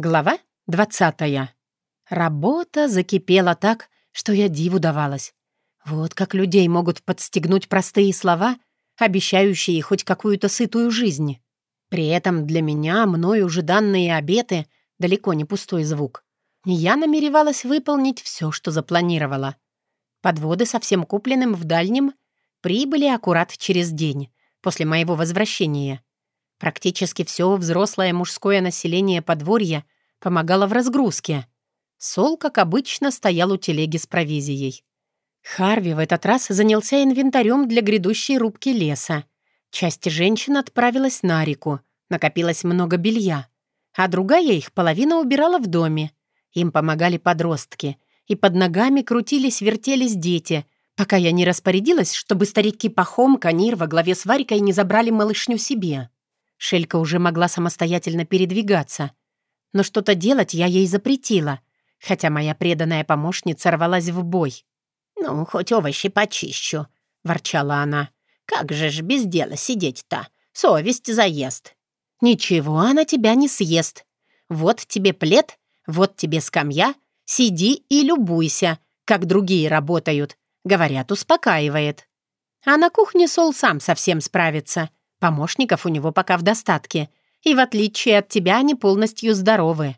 Глава двадцатая. Работа закипела так, что я диву давалась. Вот как людей могут подстегнуть простые слова, обещающие хоть какую-то сытую жизнь. При этом для меня, мною уже данные обеты, далеко не пустой звук. Я намеревалась выполнить все, что запланировала. Подводы со всем купленным в дальнем прибыли аккурат через день, после моего возвращения — Практически все взрослое мужское население подворья помогало в разгрузке. Сол, как обычно, стоял у телеги с провизией. Харви в этот раз занялся инвентарем для грядущей рубки леса. Часть женщин отправилась на реку, накопилось много белья, а другая их половина убирала в доме. Им помогали подростки, и под ногами крутились-вертелись дети, пока я не распорядилась, чтобы старики Пахом, Канир во главе с Варикой не забрали малышню себе. Шелька уже могла самостоятельно передвигаться. Но что-то делать я ей запретила, хотя моя преданная помощница рвалась в бой. «Ну, хоть овощи почищу», — ворчала она. «Как же ж без дела сидеть-то? Совесть заест». «Ничего она тебя не съест. Вот тебе плед, вот тебе скамья. Сиди и любуйся, как другие работают. Говорят, успокаивает. А на кухне Сол сам совсем справится. Помощников у него пока в достатке, и в отличие от тебя они полностью здоровы».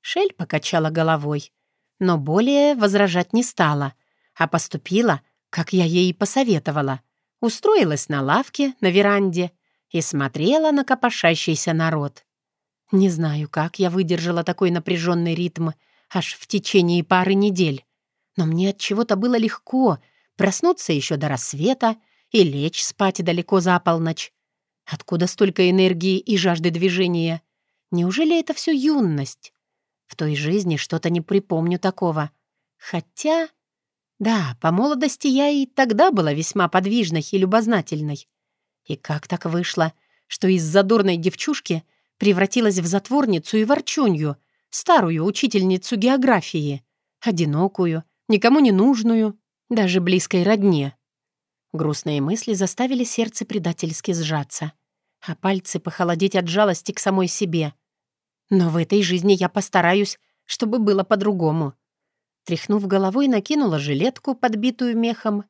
Шель покачала головой, но более возражать не стала, а поступила, как я ей посоветовала. Устроилась на лавке на веранде и смотрела на копошащийся народ. Не знаю, как я выдержала такой напряженный ритм аж в течение пары недель, но мне от чего-то было легко проснуться еще до рассвета и лечь спать далеко за полночь, Откуда столько энергии и жажды движения? Неужели это все юность? В той жизни что-то не припомню такого. Хотя... Да, по молодости я и тогда была весьма подвижной и любознательной. И как так вышло, что из задорной девчушки превратилась в затворницу и ворчунью, старую учительницу географии, одинокую, никому не нужную, даже близкой родне. Грустные мысли заставили сердце предательски сжаться а пальцы похолодеть от жалости к самой себе. Но в этой жизни я постараюсь, чтобы было по-другому. Тряхнув головой, накинула жилетку, подбитую мехом,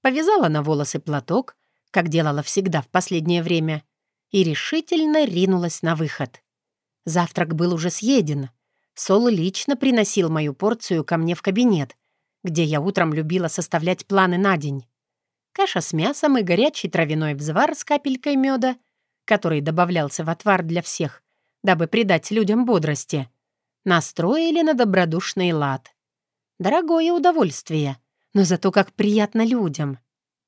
повязала на волосы платок, как делала всегда в последнее время, и решительно ринулась на выход. Завтрак был уже съеден. Сол лично приносил мою порцию ко мне в кабинет, где я утром любила составлять планы на день. Каша с мясом и горячий травяной взвар с капелькой меда — который добавлялся в отвар для всех, дабы придать людям бодрости, настроили на добродушный лад. Дорогое удовольствие, но зато как приятно людям.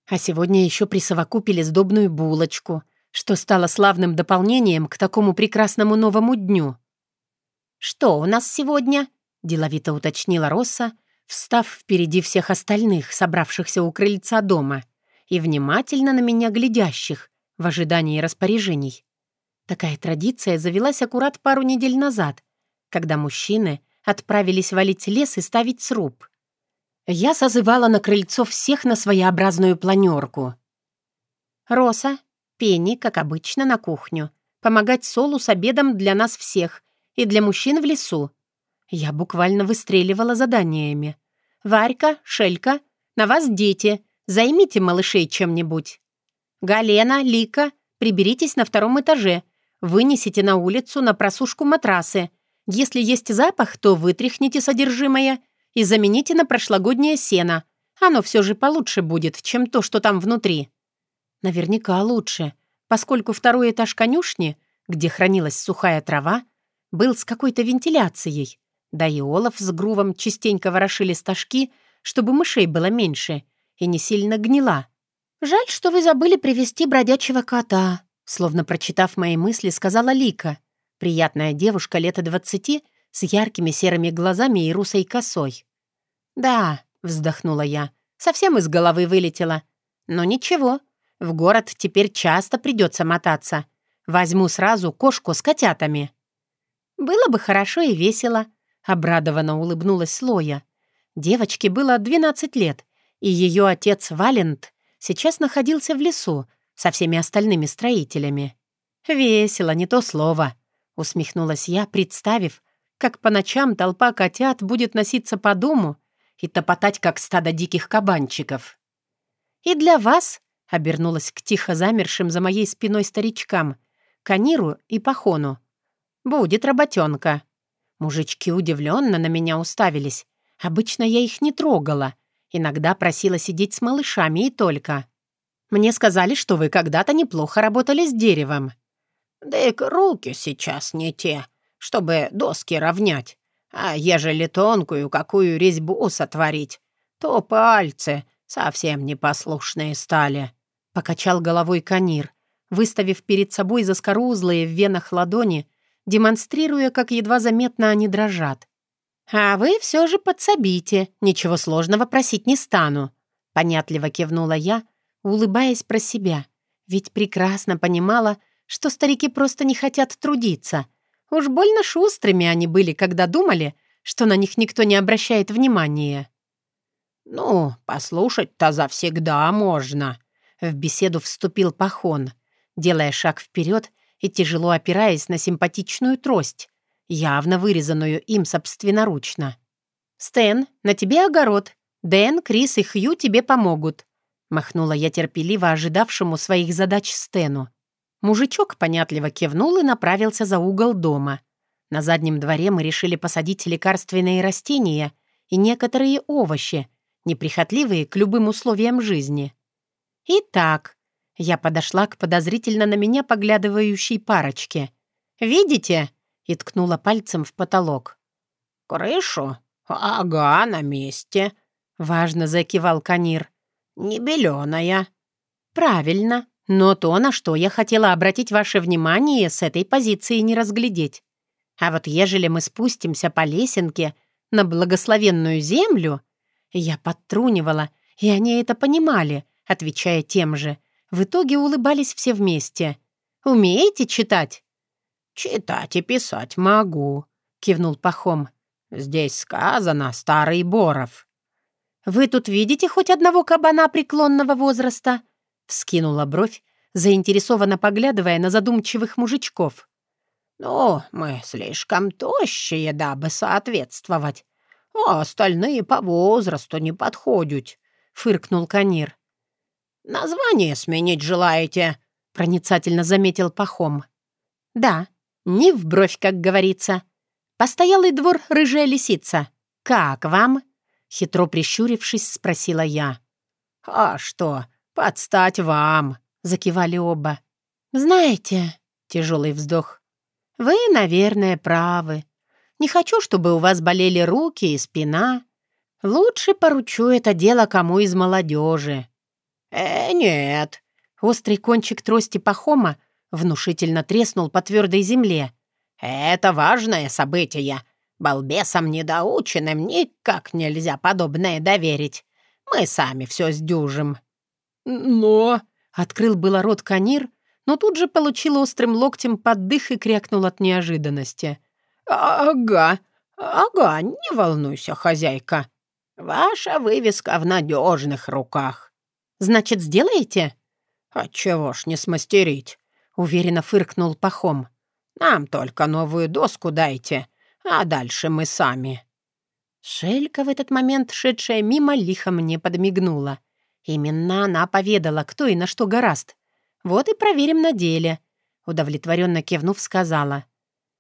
А сегодня еще присовокупили сдобную булочку, что стало славным дополнением к такому прекрасному новому дню. «Что у нас сегодня?» — деловито уточнила Росса, встав впереди всех остальных, собравшихся у крыльца дома, и внимательно на меня глядящих, в ожидании распоряжений. Такая традиция завелась аккурат пару недель назад, когда мужчины отправились валить лес и ставить сруб. Я созывала на крыльцо всех на своеобразную планерку. Роса, Пенни, как обычно, на кухню. Помогать Солу с обедом для нас всех и для мужчин в лесу. Я буквально выстреливала заданиями. «Варька, Шелька, на вас дети. Займите малышей чем-нибудь». «Галена, Лика, приберитесь на втором этаже. Вынесите на улицу на просушку матрасы. Если есть запах, то вытряхните содержимое и замените на прошлогоднее сено. Оно все же получше будет, чем то, что там внутри». Наверняка лучше, поскольку второй этаж конюшни, где хранилась сухая трава, был с какой-то вентиляцией. Да и Олаф с Грувом частенько ворошили стажки, чтобы мышей было меньше и не сильно гнила. «Жаль, что вы забыли привести бродячего кота», словно прочитав мои мысли, сказала Лика. Приятная девушка лет двадцати с яркими серыми глазами и русой косой. «Да», — вздохнула я, — «совсем из головы вылетела. Но ничего, в город теперь часто придется мотаться. Возьму сразу кошку с котятами». «Было бы хорошо и весело», — обрадованно улыбнулась Лоя. Девочке было 12 лет, и ее отец Валент сейчас находился в лесу со всеми остальными строителями. «Весело, не то слово», — усмехнулась я, представив, как по ночам толпа котят будет носиться по дому и топотать, как стадо диких кабанчиков. «И для вас», — обернулась к тихо замершим за моей спиной старичкам, Каниру и Пахону, — «будет работенка». Мужички удивленно на меня уставились. Обычно я их не трогала. Иногда просила сидеть с малышами и только. Мне сказали, что вы когда-то неплохо работали с деревом. Да и руки сейчас не те, чтобы доски равнять. А ежели тонкую какую резьбу сотворить, то пальцы совсем непослушные стали. Покачал головой Канир, выставив перед собой заскорузлые в венах ладони демонстрируя, как едва заметно они дрожат. «А вы все же подсобите, ничего сложного просить не стану», — понятливо кивнула я, улыбаясь про себя, ведь прекрасно понимала, что старики просто не хотят трудиться. Уж больно шустрыми они были, когда думали, что на них никто не обращает внимания. «Ну, послушать-то завсегда можно», — в беседу вступил Пахон, делая шаг вперед и тяжело опираясь на симпатичную трость, явно вырезанную им собственноручно. «Стэн, на тебе огород. Дэн, Крис и Хью тебе помогут», — махнула я терпеливо ожидавшему своих задач Стэну. Мужичок понятливо кивнул и направился за угол дома. На заднем дворе мы решили посадить лекарственные растения и некоторые овощи, неприхотливые к любым условиям жизни. Итак, я подошла к подозрительно на меня поглядывающей парочке. «Видите?» — и ткнула пальцем в потолок. «Крышу? Ага, на месте», — важно закивал Канир. «Не беленая». «Правильно. Но то, на что я хотела обратить ваше внимание, с этой позиции не разглядеть. А вот ежели мы спустимся по лесенке на благословенную землю...» Я подтрунивала, и они это понимали, отвечая тем же — в итоге улыбались все вместе. «Умеете читать?» «Читать и писать могу», — кивнул Пахом. «Здесь сказано «старый Боров». «Вы тут видите хоть одного кабана преклонного возраста?» — вскинула бровь, заинтересованно поглядывая на задумчивых мужичков. «Ну, мы слишком тощие, дабы соответствовать, а остальные по возрасту не подходят», — фыркнул Канир. «Название сменить желаете?» — проницательно заметил Пахом. «Да, не в бровь, как говорится. Постоялый двор рыжая лисица. Как вам?» Хитро прищурившись, спросила я. «А что, подстать вам!» — закивали оба. «Знаете...» — тяжелый вздох. «Вы, наверное, правы. Не хочу, чтобы у вас болели руки и спина. Лучше поручу это дело кому из молодежи. «Э, нет». Острый кончик трости Пахома внушительно треснул по твердой земле. «Это важное событие. Балбесам недоученным никак нельзя подобное доверить. Мы сами все сдюжим». «Но...» — открыл было рот Канир, но тут же получил острым локтем под дых и крякнул от неожиданности. «Ага, ага, не волнуйся, хозяйка. Ваша вывеска в надежных руках». Значит, сделаете?» «Отчего ж не смастерить?» — уверенно фыркнул Пахом. «Нам только новую доску дайте, а дальше мы сами». Шелька в этот момент, шедшая мимо, лихо мне подмигнула. Именно она поведала, кто и на что гораст. Вот и проверим на деле. Удовлетворенно кивнув, сказала.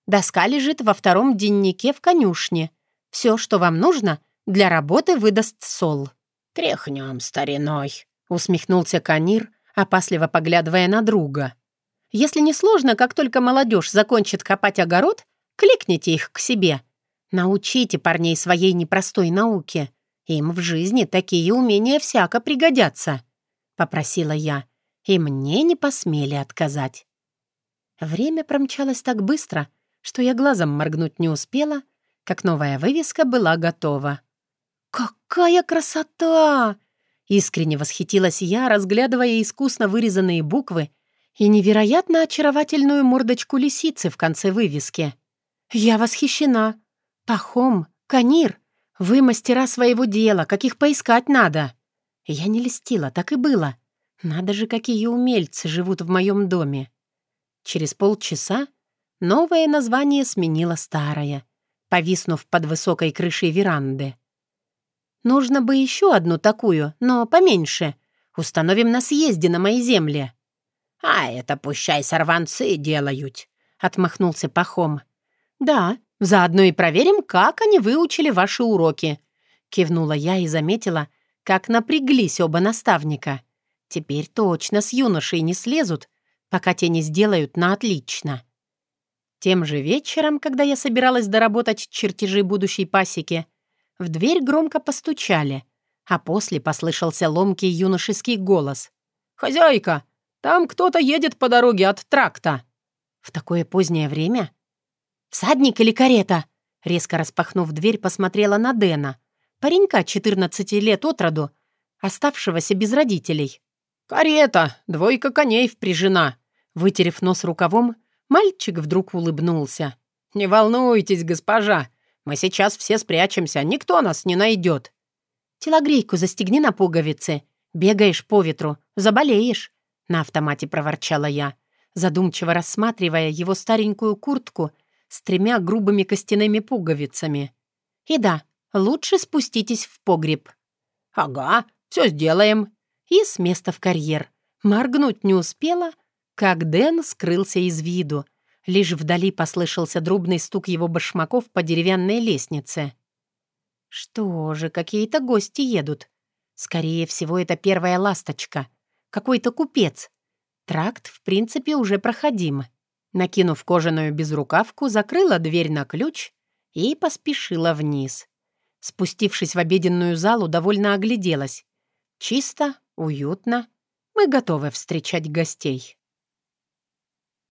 Доска лежит во втором деннике в конюшне. Все, что вам нужно, для работы выдаст сол. «Тряхнем стариной», усмехнулся Канир, опасливо поглядывая на друга. «Если не сложно, как только молодежь закончит копать огород, кликните их к себе. Научите парней своей непростой науке. Им в жизни такие умения всяко пригодятся», — попросила я, и мне не посмели отказать. Время промчалось так быстро, что я глазом моргнуть не успела, как новая вывеска была готова. «Какая красота!» Искренне восхитилась я, разглядывая искусно вырезанные буквы и невероятно очаровательную мордочку лисицы в конце вывески. «Я восхищена. Пахом, Канир, вы мастера своего дела, каких поискать надо». Я не листила, так и было. Надо же, какие умельцы живут в моем доме. Через полчаса новое название сменило старое. повиснув под высокой крышей веранды. «Нужно бы еще одну такую, но поменьше. Установим на съезде на моей земле». «А это пущай сорванцы делают», — отмахнулся Пахом. «Да, заодно и проверим, как они выучили ваши уроки», — кивнула я и заметила, как напряглись оба наставника. Теперь точно с юношей не слезут, пока те не сделают на отлично. Тем же вечером, когда я собиралась доработать чертежи будущей пасеки, в дверь громко постучали, а после послышался ломкий юношеский голос. «Хозяйка, там кто-то едет по дороге от тракта». В такое позднее время? «Всадник или карета?» Резко распахнув дверь, посмотрела на Дэна, паренька 14 лет от роду, оставшегося без родителей. «Карета! Двойка коней впряжена!» Вытерев нос рукавом, Мальчик вдруг улыбнулся. «Не волнуйтесь, госпожа. Мы сейчас все спрячемся, никто нас не найдет». «Телогрейку застегни на пуговицы. Бегаешь по ветру, заболеешь», — на автомате проворчала я, задумчиво рассматривая его старенькую куртку с тремя грубыми костяными пуговицами. «И да, лучше спуститесь в погреб». «Ага, все сделаем». И с места в карьер. Моргнуть не успела, как Дэн скрылся из виду. Лишь вдали послышался дробный стук его башмаков по деревянной лестнице. Что же, какие-то гости едут. Скорее всего, это первая ласточка. Какой-то купец. Тракт, в принципе, уже проходим. Накинув кожаную безрукавку, закрыла дверь на ключ и поспешила вниз. Спустившись в обеденную залу, довольно огляделась. Чисто, уютно. Мы готовы встречать гостей.